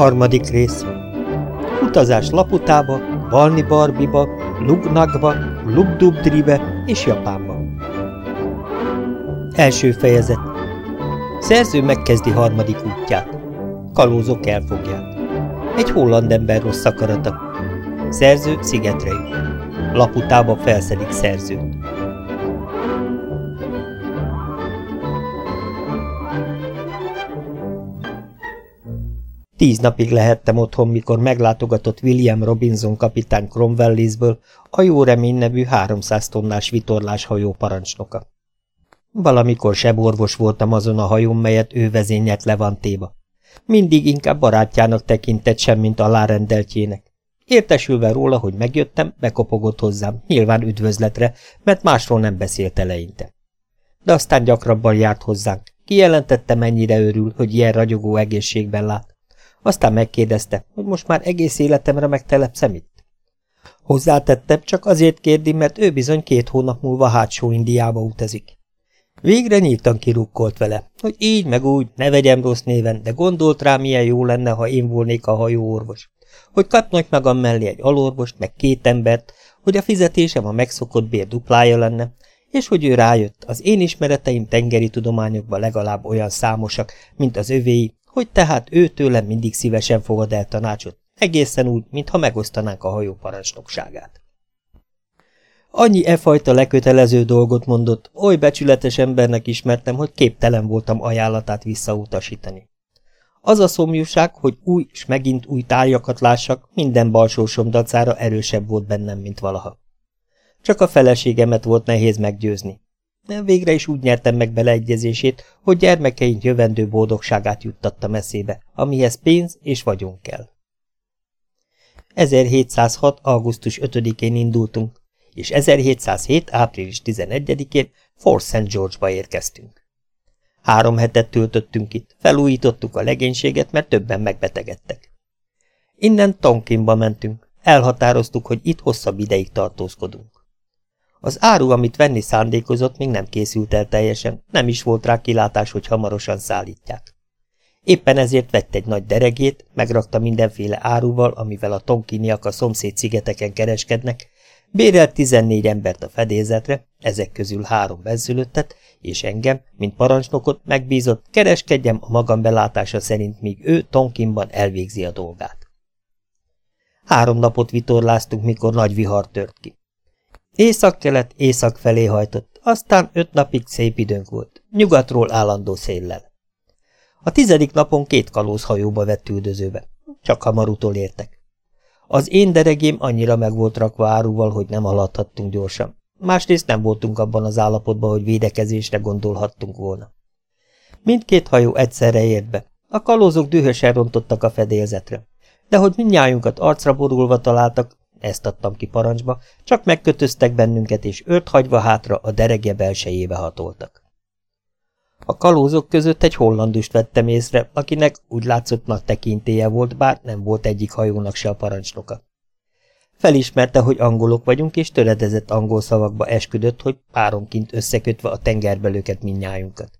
Harmadik rész Utazás Laputába, Valni Barbiba, Lugnakba, Lugdubdribe és Japánba. Első fejezet Szerző megkezdi harmadik útját. Kalózok elfogják. Egy holland ember rossz akarata. Szerző szigetre jut. Laputába felszedik szerzőt. Tíz napig lehettem otthon, mikor meglátogatott William Robinson kapitány Cromwellisből a Jó Remény nevű 300 tonnás vitorlás hajó parancsnoka. Valamikor seborvos voltam azon a hajón, melyet ő vezényelt Levantéba. Mindig inkább barátjának tekintett sem, mint alárendeltjének. Értesülve róla, hogy megjöttem, bekopogott hozzám, nyilván üdvözletre, mert másról nem beszélt eleinte. De aztán gyakrabban járt hozzánk. Kijelentette, mennyire örül, hogy ilyen ragyogó egészségben lát. Aztán megkérdezte, hogy most már egész életemre megtelepszem itt. Hozzátettem, csak azért kérdi, mert ő bizony két hónap múlva hátsó Indiába utazik. Végre nyíltan kirukkolt vele, hogy így meg úgy, ne vegyem rossz néven, de gondolt rá, milyen jó lenne, ha én volnék a hajóorvos. Hogy kapnak magam mellé egy alorvost, meg két embert, hogy a fizetésem a megszokott bér duplája lenne, és hogy ő rájött, az én ismereteim tengeri tudományokban legalább olyan számosak, mint az övéi, hogy tehát ő tőlem mindig szívesen fogad el tanácsot, egészen úgy, mintha megosztanánk a hajó parancsnokságát. Annyi e fajta lekötelező dolgot mondott, oly becsületes embernek ismertem, hogy képtelen voltam ajánlatát visszautasítani. Az a szomjúság, hogy új és megint új tárgyakat lássak, minden balsósom dacára erősebb volt bennem, mint valaha. Csak a feleségemet volt nehéz meggyőzni. Végre is úgy nyertem meg beleegyezését, hogy gyermekeink jövendő boldogságát juttatta eszébe, amihez pénz és vagyon kell. 1706. augusztus 5-én indultunk, és 1707. április 11-én Fort St. George-ba érkeztünk. Három hetet töltöttünk itt, felújítottuk a legénységet, mert többen megbetegedtek. Innen Tonkinba mentünk, elhatároztuk, hogy itt hosszabb ideig tartózkodunk. Az áru, amit venni szándékozott, még nem készült el teljesen, nem is volt rá kilátás, hogy hamarosan szállítják. Éppen ezért vett egy nagy deregét, megrakta mindenféle áruval, amivel a tonkiniak a szomszéd szigeteken kereskednek, bérelt 14 embert a fedélzetre, ezek közül három bezzülöttet, és engem, mint parancsnokot megbízott, kereskedjem a magam belátása szerint, míg ő Tonkinban elvégzi a dolgát. Három napot vitorláztunk, mikor nagy vihar tört ki. Észak-kelet észak felé hajtott, aztán öt napig szép időnk volt, nyugatról állandó széllel. A tizedik napon két kalózhajóba vett üldözőbe, csak hamar utolértek. Az én deregém annyira meg volt rakva áruval, hogy nem haladhattunk gyorsan. Másrészt nem voltunk abban az állapotban, hogy védekezésre gondolhattunk volna. Mindkét hajó egyszerre ért be. A kalózok dühösen rontottak a fedélzetre. De hogy mindnyájunkat arcra borulva találtak, ezt adtam ki parancsba, csak megkötöztek bennünket, és ört hagyva hátra a derege belsejébe hatoltak. A kalózok között egy hollandust vettem észre, akinek úgy látszott nagy tekintélye volt, bár nem volt egyik hajónak se a parancsnoka. Felismerte, hogy angolok vagyunk, és töredezett angol szavakba esküdött, hogy páronként összekötve a tengerbelőket minnyájunkat.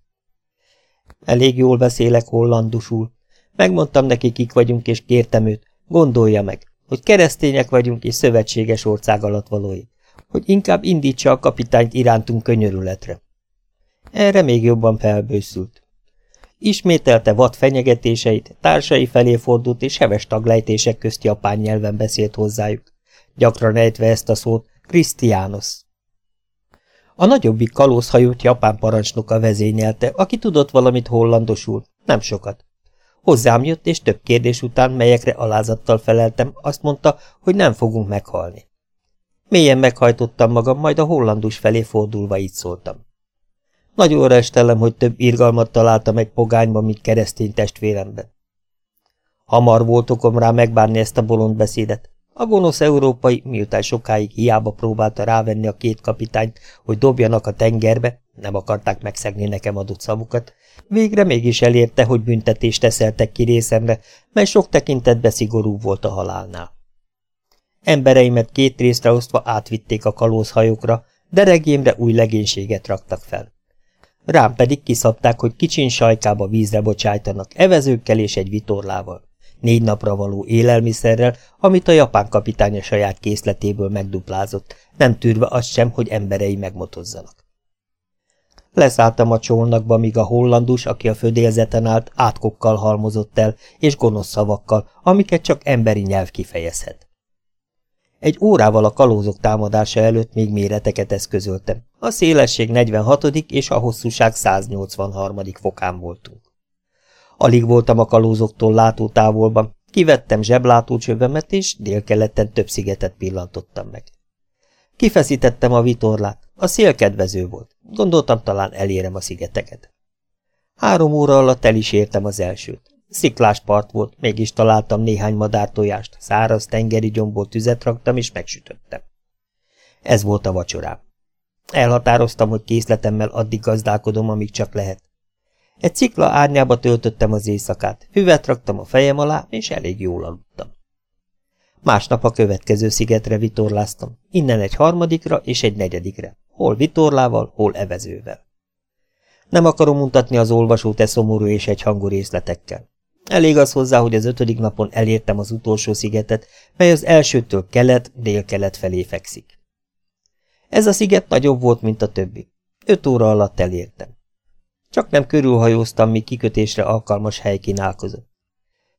Elég jól beszélek hollandusul. Megmondtam neki, kik vagyunk, és kértem őt, gondolja meg, hogy keresztények vagyunk és szövetséges ország alatt valói, hogy inkább indítsa a kapitányt irántunk könyörületre. Erre még jobban felbőszült. Ismételte vad fenyegetéseit, társai felé fordult és heves taglejtések közt japán nyelven beszélt hozzájuk, gyakran ejtve ezt a szót Krisztiánosz. A nagyobbik kalózhajót japán parancsnoka vezényelte, aki tudott valamit hollandosul, nem sokat. Hozzám jött, és több kérdés után, melyekre alázattal feleltem, azt mondta, hogy nem fogunk meghalni. Mélyen meghajtottam magam, majd a hollandus felé fordulva így szóltam. Nagyon restelem, hogy több irgalmat találtam egy pogányban, mint keresztény testvéremben. Hamar volt okom rá megbánni ezt a bolond beszédet. A gonosz európai, miután sokáig hiába próbálta rávenni a két kapitányt, hogy dobjanak a tengerbe, nem akarták megszegni nekem adott szavukat, végre mégis elérte, hogy büntetést teszeltek ki részemre, mely sok tekintetbe szigorú volt a halálnál. Embereimet két részre osztva átvitték a kalózhajókra, de regémre új legénységet raktak fel. Rám pedig kiszabták, hogy kicsin sajkába vízre bocsájtanak, evezőkkel és egy vitorlával. Négy napra való élelmiszerrel, amit a japán kapitány a saját készletéből megduplázott, nem tűrve azt sem, hogy emberei megmotozzanak. Leszálltam a csónakba, míg a hollandus, aki a födélzeten állt, átkokkal halmozott el, és gonosz szavakkal, amiket csak emberi nyelv kifejezhet. Egy órával a kalózok támadása előtt még méreteket eszközöltem. A szélesség 46. és a hosszúság 183. fokán voltunk. Alig voltam a kalózoktól látó távolban, kivettem zseblátócsövemet, és délkeleten több szigetet pillantottam meg. Kifeszítettem a vitorlát, a szél kedvező volt, gondoltam talán elérem a szigeteket. Három óra alatt el is értem az elsőt. Sziklás part volt, mégis találtam néhány madártojást, száraz tengeri gyomból tüzet raktam és megsütöttem. Ez volt a vacsorám. Elhatároztam, hogy készletemmel addig gazdálkodom, amíg csak lehet. Egy cikla árnyába töltöttem az éjszakát, füvet raktam a fejem alá, és elég jól aludtam. Másnap a következő szigetre vitorláztam, innen egy harmadikra és egy negyedikre, hol vitorlával, hol evezővel. Nem akarom mutatni az olvasót e szomorú és egy hangú részletekkel. Elég az hozzá, hogy az ötödik napon elértem az utolsó szigetet, mely az elsőtől kelet-dél-kelet felé fekszik. Ez a sziget nagyobb volt, mint a többi. Öt óra alatt elértem. Csak nem körülhajóztam, míg kikötésre alkalmas hely kínálkozott.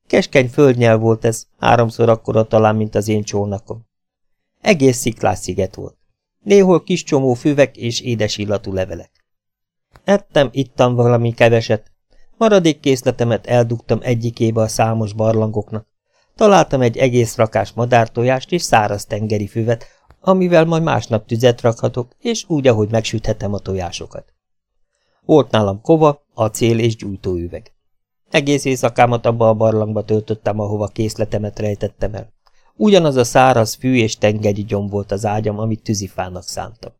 Keskeny földnyel volt ez, háromszor akkora talán, mint az én csónakom. Egész sziklás sziget volt. Néhol kis csomó füvek és édes illatú levelek. Ettem, ittam valami keveset, maradék készletemet eldugtam egyikébe a számos barlangoknak. Találtam egy egész rakás madártojást és száraz tengeri füvet, amivel majd másnap tüzet rakhatok, és úgy, ahogy megsüthetem a tojásokat. Volt nálam kova, acél és gyújtóüveg. Egész éjszakámat abba a barlangba töltöttem, ahova készletemet rejtettem el. Ugyanaz a száraz fű és tengeri gyom volt az ágyam, amit tűzifának szántam.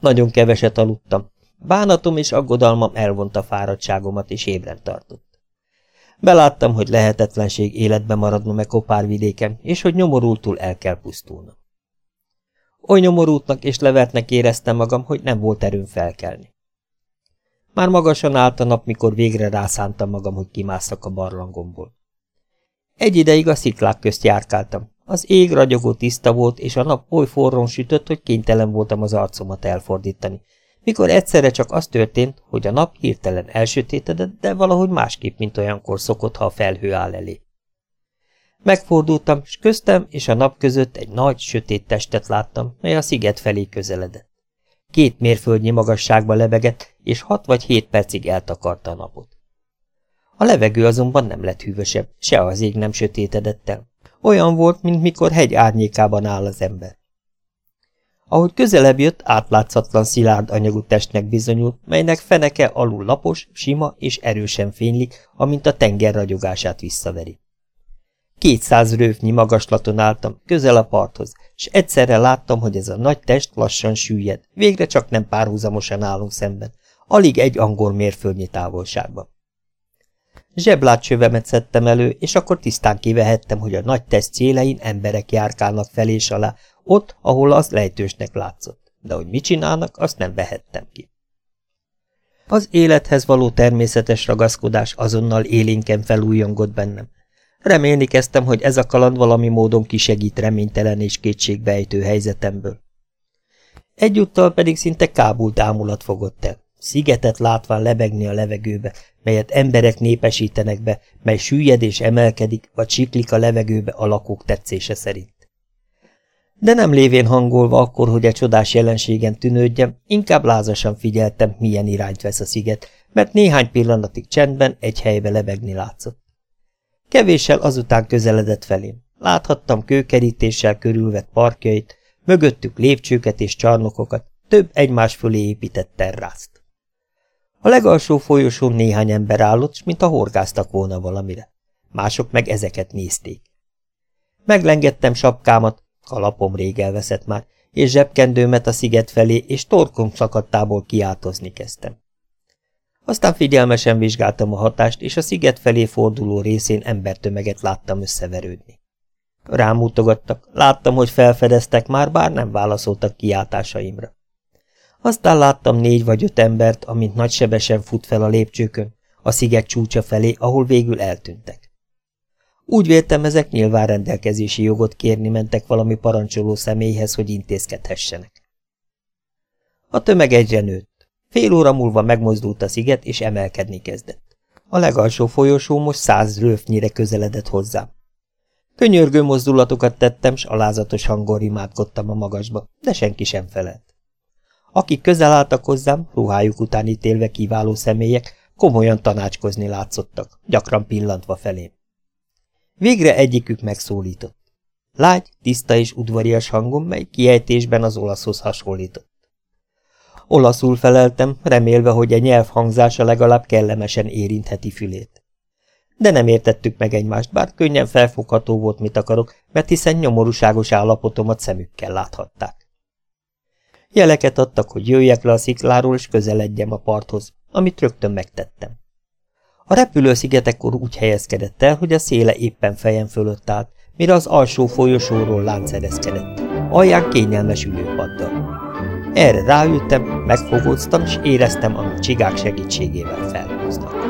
Nagyon keveset aludtam. Bánatom és aggodalmam elvonta fáradtságomat és ébren tartott. Beláttam, hogy lehetetlenség életbe maradnom e kopárvidéken, és hogy nyomorultul el kell pusztulnom. Oly nyomorultnak és levertnek éreztem magam, hogy nem volt erőm felkelni. Már magasan állt a nap, mikor végre rászántam magam, hogy kimásszak a barlangomból. Egy ideig a sziklák közt járkáltam. Az ég ragyogó tiszta volt, és a nap oly forrón sütött, hogy kénytelen voltam az arcomat elfordítani, mikor egyszerre csak az történt, hogy a nap hirtelen elsötétedett, de valahogy másképp, mint olyankor szokott, ha a felhő áll elé. Megfordultam, és köztem és a nap között egy nagy, sötét testet láttam, mely a sziget felé közeledett. Két mérföldnyi magasságba lebegett, és hat vagy hét percig eltakarta a napot. A levegő azonban nem lett hűvösebb, se az ég nem sötétedett el. Olyan volt, mint mikor hegy árnyékában áll az ember. Ahogy közelebb jött, átlátszatlan szilárd anyagú testnek bizonyult, melynek feneke alul lapos, sima és erősen fénylik, amint a tenger ragyogását visszaveri. Kétszáz rövnyi magaslaton álltam, közel a parthoz, és egyszerre láttam, hogy ez a nagy test lassan süllyed, végre csak nem párhuzamosan állunk szemben, alig egy angol mérföldnyi távolságban. Zseblátcsövemet szedtem elő, és akkor tisztán kivehettem, hogy a nagy test célein emberek járkálnak fel és alá, ott, ahol az lejtősnek látszott, de hogy mit csinálnak, azt nem vehettem ki. Az élethez való természetes ragaszkodás azonnal élénken felújongott bennem, Remélni kezdtem, hogy ez a kaland valami módon kisegít reménytelen és kétségbejtő helyzetemből. Egyúttal pedig szinte kábult ámulat fogott el. Szigetet látván lebegni a levegőbe, melyet emberek népesítenek be, mely süllyed és emelkedik, vagy siklik a levegőbe a lakók tetszése szerint. De nem lévén hangolva akkor, hogy a csodás jelenségen tűnődjem, inkább lázasan figyeltem, milyen irányt vesz a sziget, mert néhány pillanatig csendben egy helybe lebegni látszott. Kevéssel azután közeledett felém. Láthattam kőkerítéssel körülvett parkjait, mögöttük lépcsőket és csarnokokat, több egymás fölé épített terrászt. A legalsó folyosón néhány ember állott, mint a horgáztak volna valamire. Mások meg ezeket nézték. Meglengettem sapkámat, kalapom rég elveszett már, és zsebkendőmet a sziget felé, és torkom szakadtából kiáltozni kezdtem. Aztán figyelmesen vizsgáltam a hatást, és a sziget felé forduló részén embertömeget láttam összeverődni. Rámutogattak, láttam, hogy felfedeztek már, bár nem válaszoltak kiáltásaimra. Aztán láttam négy vagy öt embert, amint nagysebesen fut fel a lépcsőkön, a sziget csúcsa felé, ahol végül eltűntek. Úgy véltem, ezek nyilván rendelkezési jogot kérni mentek valami parancsoló személyhez, hogy intézkedhessenek. A tömeg egyre nőtt. Fél óra múlva megmozdult a sziget, és emelkedni kezdett. A legalsó folyosó most száz rőfnyire közeledett hozzám. Könyörgő mozdulatokat tettem, s alázatos hangon rimádkodtam a magasba, de senki sem felelt. Akik közel álltak hozzám, ruhájuk után ítélve kiváló személyek, komolyan tanácskozni látszottak, gyakran pillantva felém. Végre egyikük megszólított. Lágy, tiszta és udvarias hangon, mely kiejtésben az olaszhoz hasonlított. Olaszul feleltem, remélve, hogy a nyelv hangzása legalább kellemesen érintheti fülét. De nem értettük meg egymást, bár könnyen felfogható volt, mit akarok, mert hiszen nyomorúságos állapotomat szemükkel láthatták. Jeleket adtak, hogy jöjjek le a szikláról, és közeledjem a parthoz, amit rögtön megtettem. A repülő szigetekor úgy helyezkedett el, hogy a széle éppen fejem fölött állt, mire az alsó folyosóról láncereszkedett, alján kényelmes ülőpaddal. Erre ráültem, megfogóztam, és éreztem, amit csigák segítségével felhúznak.